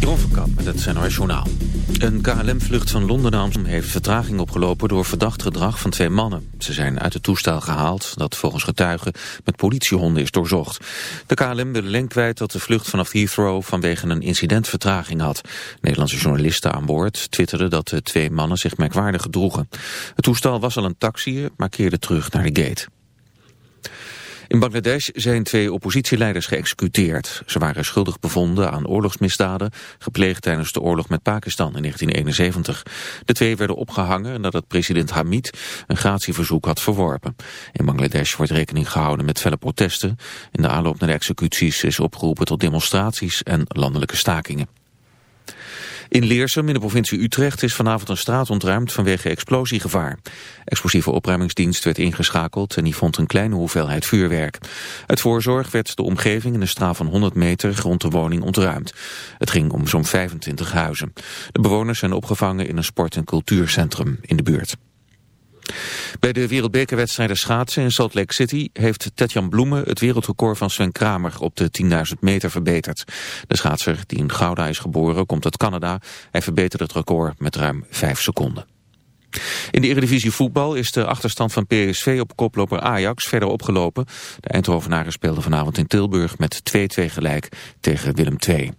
Jeroen van Kamp met het NOS Journaal. Een KLM-vlucht van Londen naar Amsterdam heeft vertraging opgelopen door verdacht gedrag van twee mannen. Ze zijn uit het toestel gehaald dat volgens getuigen met politiehonden is doorzocht. De KLM wil alleen kwijt dat de vlucht vanaf Heathrow vanwege een incident vertraging had. Nederlandse journalisten aan boord twitterden dat de twee mannen zich merkwaardig gedroegen. Het toestel was al een taxier, maar keerde terug naar de gate. In Bangladesh zijn twee oppositieleiders geëxecuteerd. Ze waren schuldig bevonden aan oorlogsmisdaden, gepleegd tijdens de oorlog met Pakistan in 1971. De twee werden opgehangen nadat president Hamid een gratieverzoek had verworpen. In Bangladesh wordt rekening gehouden met felle protesten. In de aanloop naar de executies is opgeroepen tot demonstraties en landelijke stakingen. In Leersum in de provincie Utrecht is vanavond een straat ontruimd vanwege explosiegevaar. Explosieve opruimingsdienst werd ingeschakeld en die vond een kleine hoeveelheid vuurwerk. Uit voorzorg werd de omgeving in een straal van 100 meter rond de woning ontruimd. Het ging om zo'n 25 huizen. De bewoners zijn opgevangen in een sport- en cultuurcentrum in de buurt. Bij de wereldbekerwedstrijden schaatsen in Salt Lake City heeft Tetjan Bloemen het wereldrecord van Sven Kramer op de 10.000 meter verbeterd. De schaatser die in Gouda is geboren komt uit Canada. Hij verbeterde het record met ruim 5 seconden. In de Eredivisie voetbal is de achterstand van PSV op koploper Ajax verder opgelopen. De Eindhovenaren speelden vanavond in Tilburg met 2-2 gelijk tegen Willem II.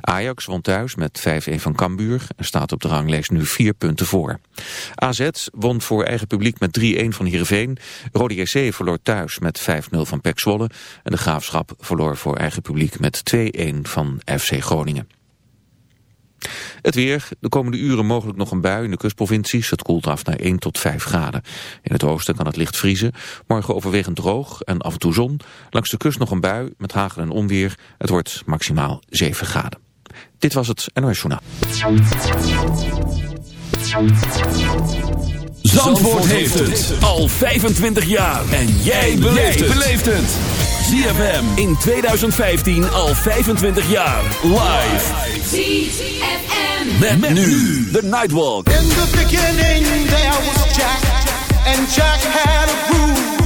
Ajax won thuis met 5-1 van Cambuur en staat op de ranglijst nu 4 punten voor. AZ won voor eigen publiek met 3-1 van Heerenveen. Rode JC verloor thuis met 5-0 van Pek Zwolle. En de Graafschap verloor voor eigen publiek met 2-1 van FC Groningen. Het weer, de komende uren mogelijk nog een bui in de kustprovincies. Het koelt af naar 1 tot 5 graden. In het oosten kan het licht vriezen. Morgen overwegend droog en af en toe zon. Langs de kust nog een bui met hagel en onweer. Het wordt maximaal 7 graden. Dit was het NOS Journaal. Zandvoort heeft het al 25 jaar. En jij beleeft het. ZFM in 2015 al 25 jaar. Live. ZFM. Met, met nu de Nightwalk. In the beginning there was Jack, and Jack had a groove,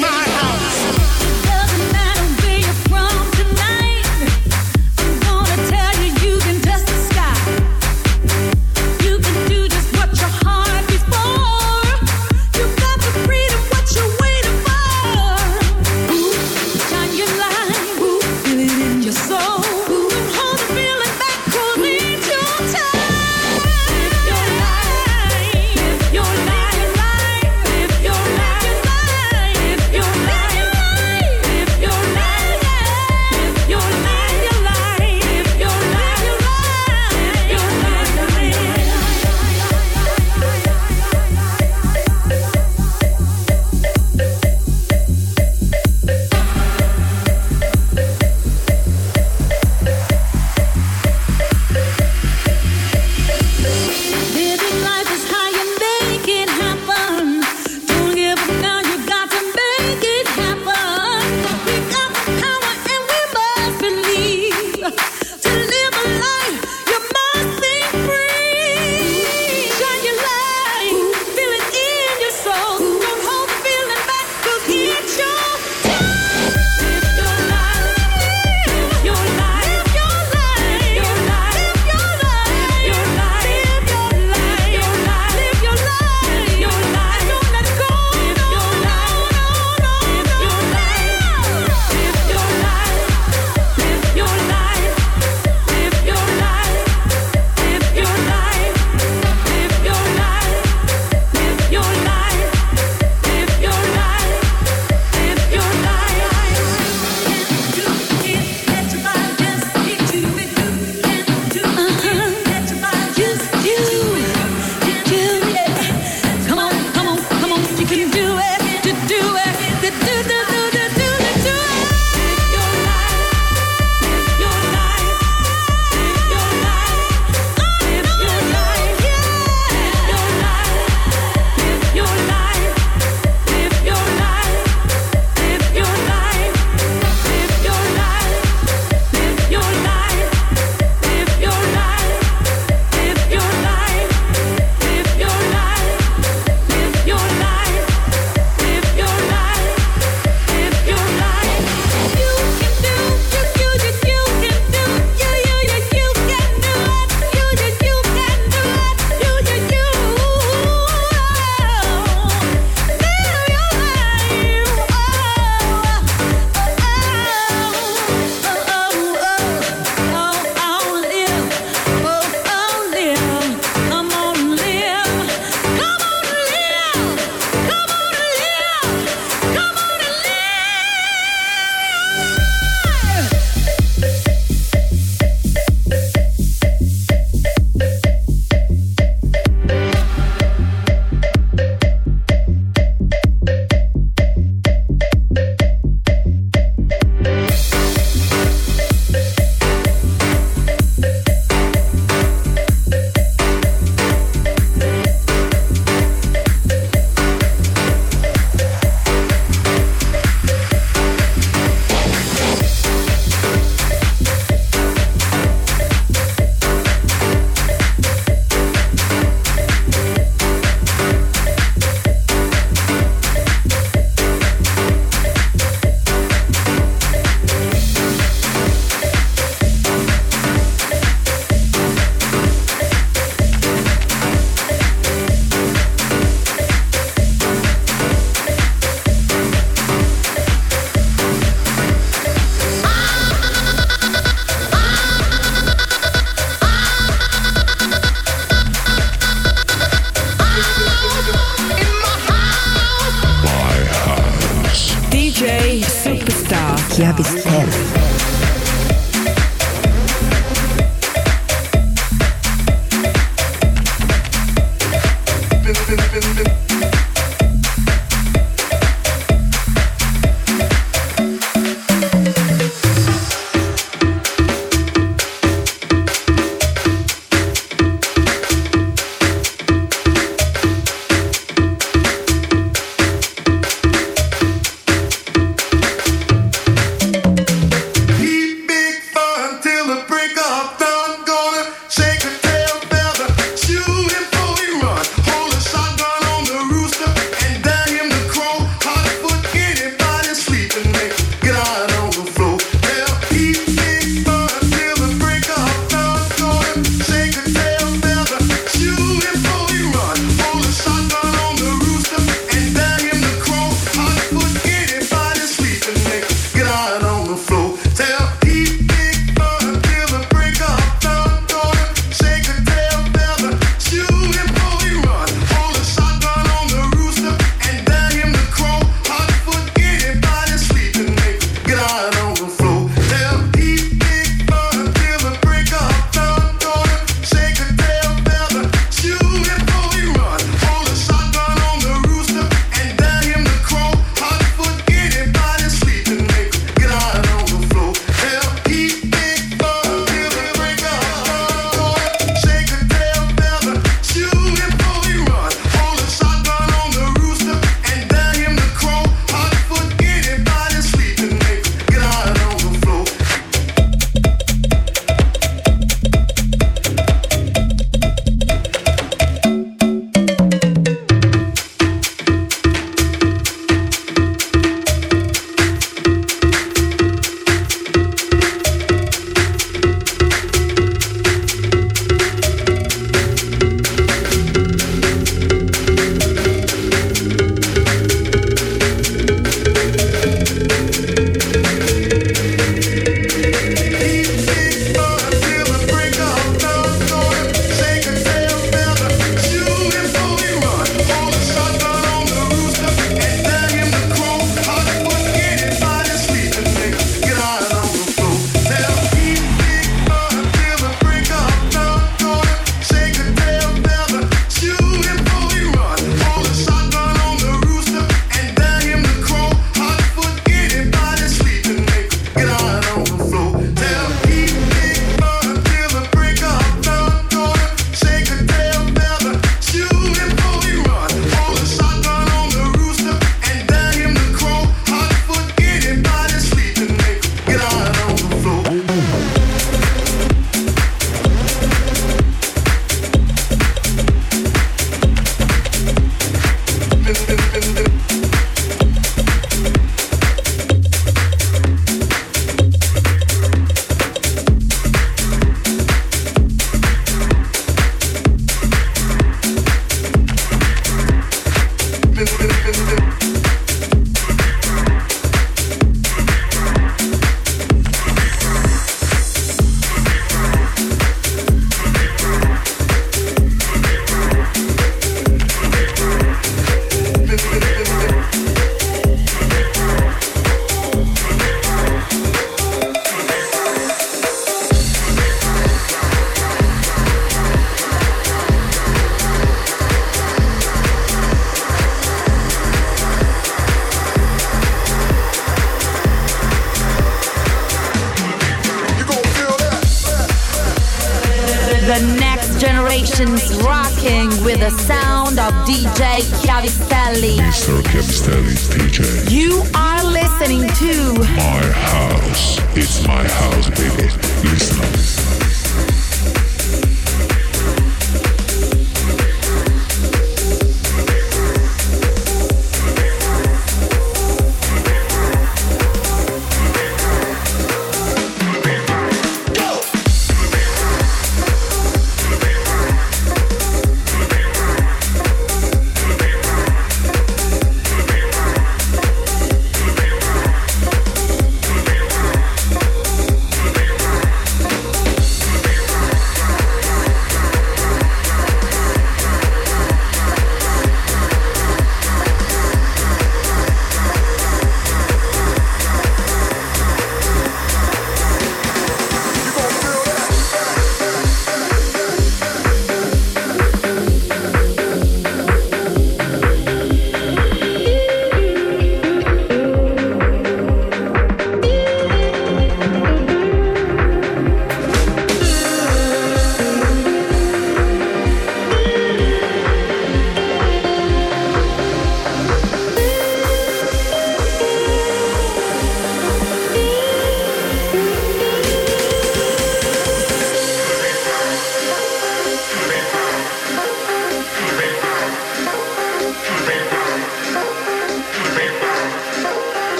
sessions rocking with the sound of DJ Cavistelli. Mr. Chiavistelli, DJ. You are listening to My House. It's my house, baby. Listen up.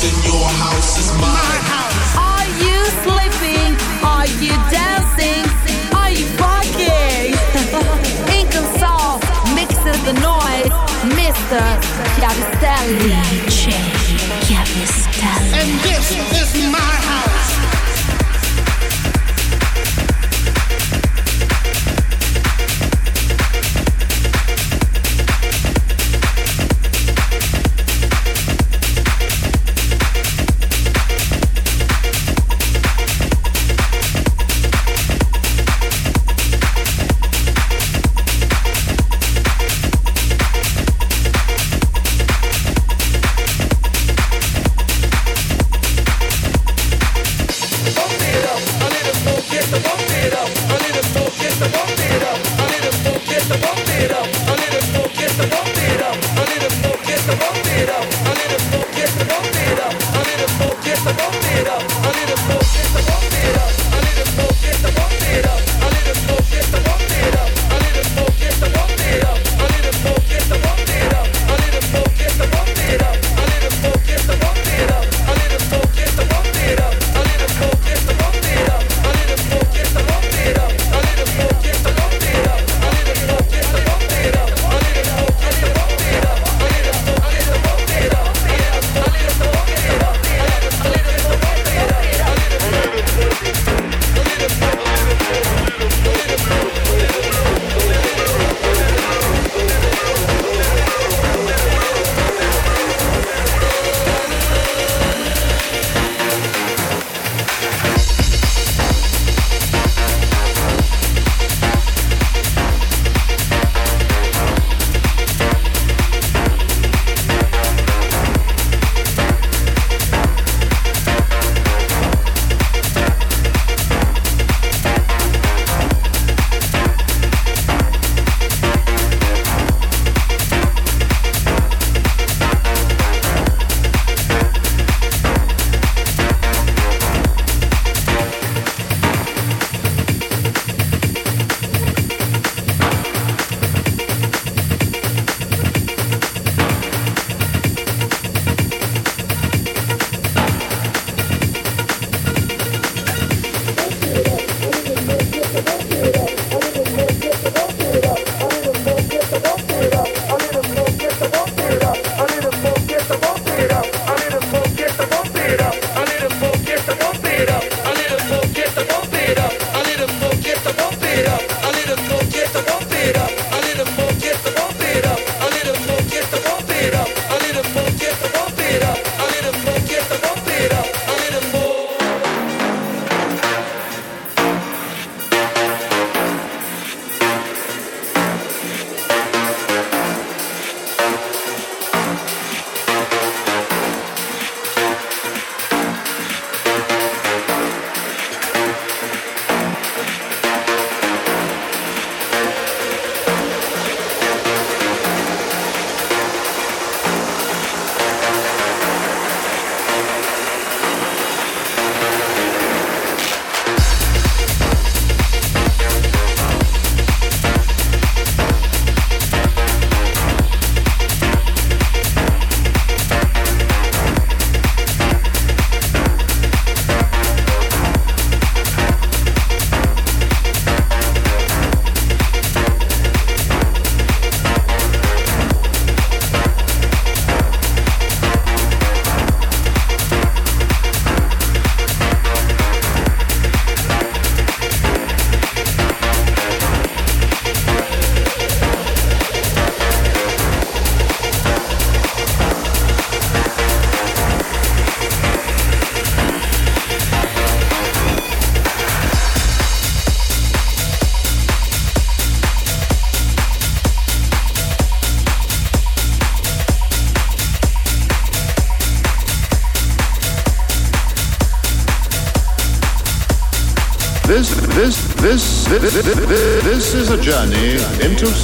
House and your house is my house. Are you sleeping? Are you dancing? Are you fucking? Ink and salt, the noise. Mr. Chiavistelli. DJ Chiavistelli. And this is my house.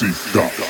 seat, God.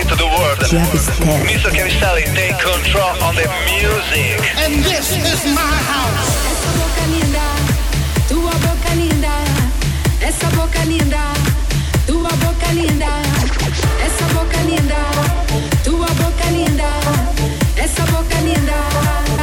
Italy to the world. Mr. Chiavistelli, take control on the music. And this is my house. Essa boca linda, tua boca linda. Essa boca linda, tua boca linda. Essa boca linda, tua boca linda. Essa boca linda.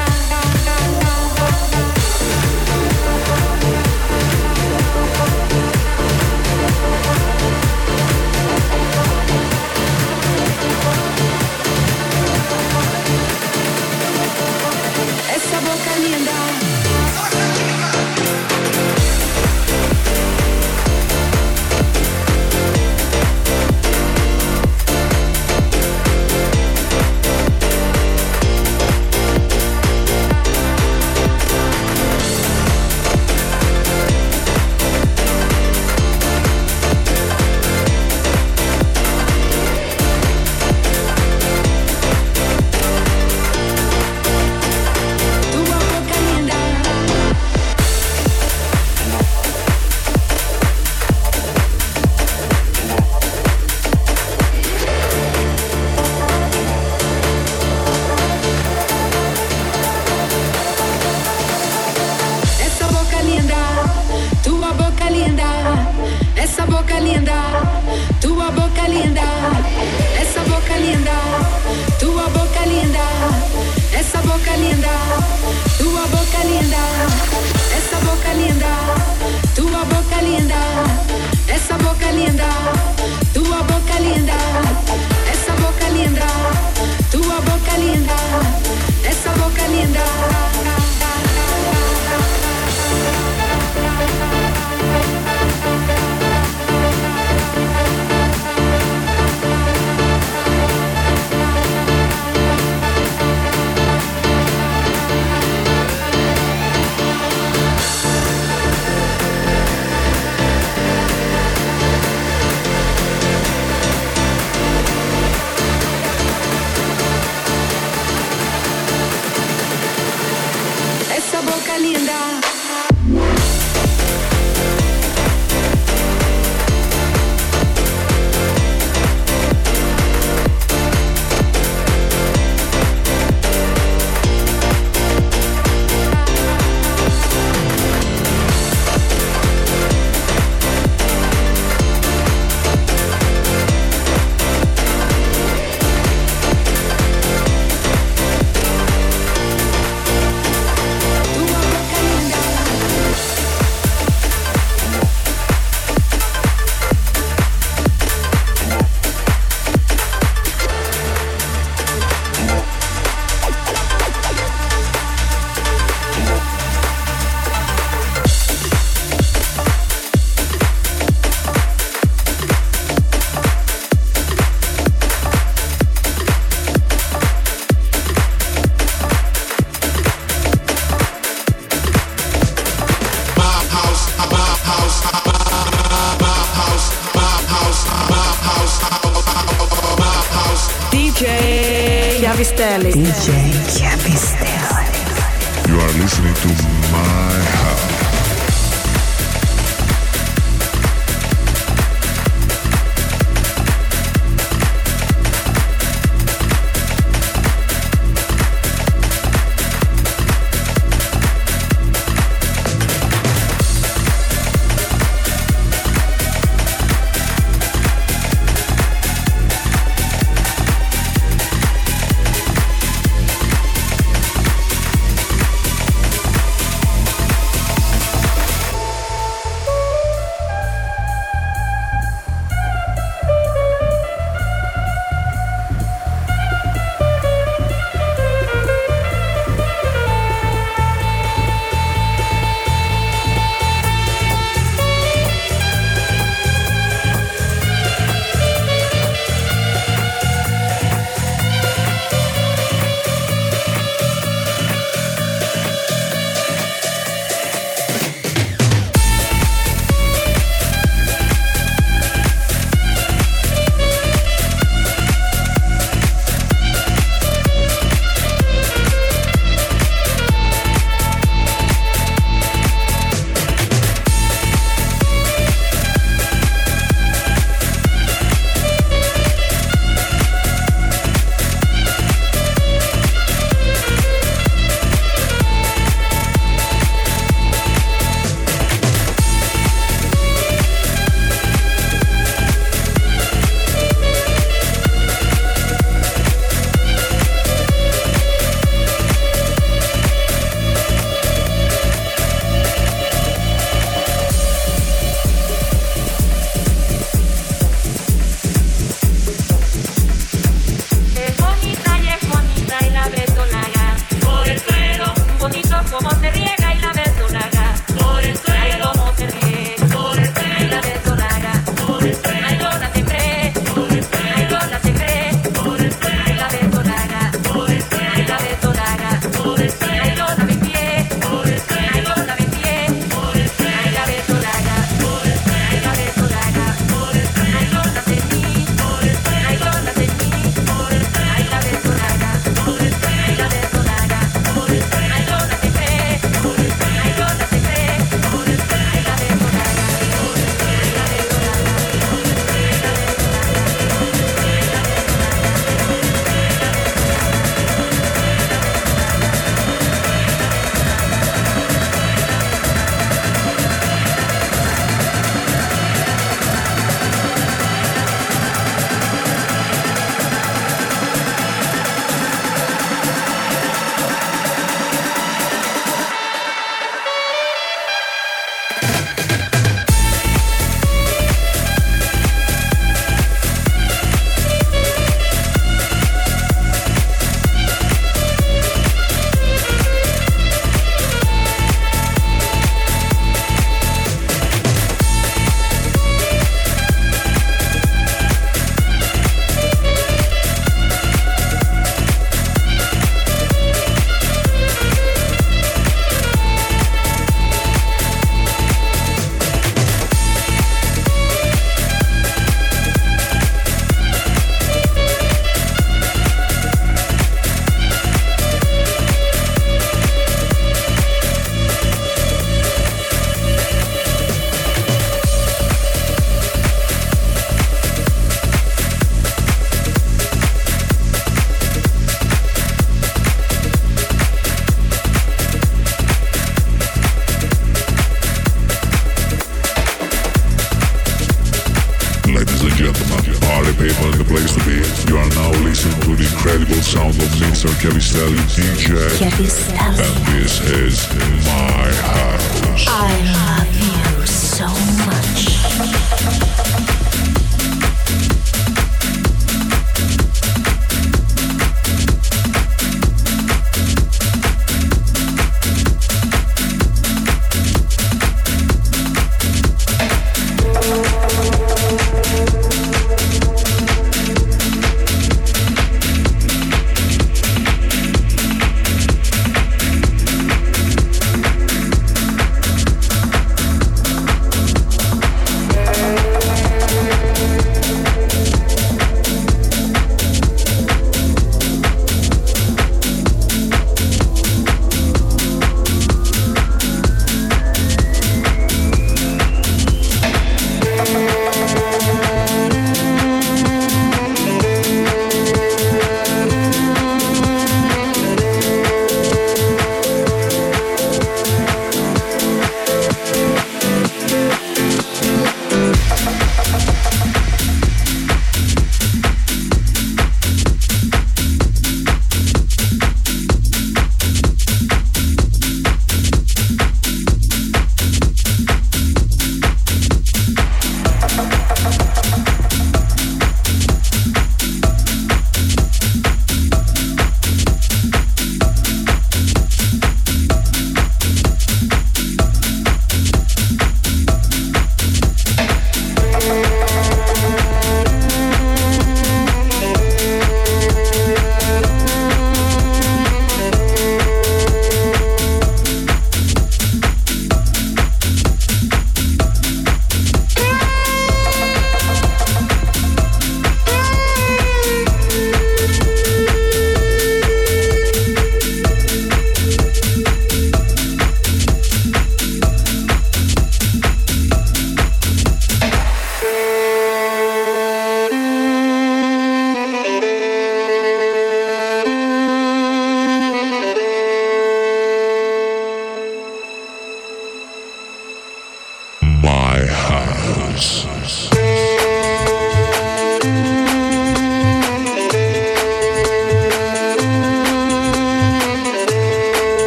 million dollars. tienda.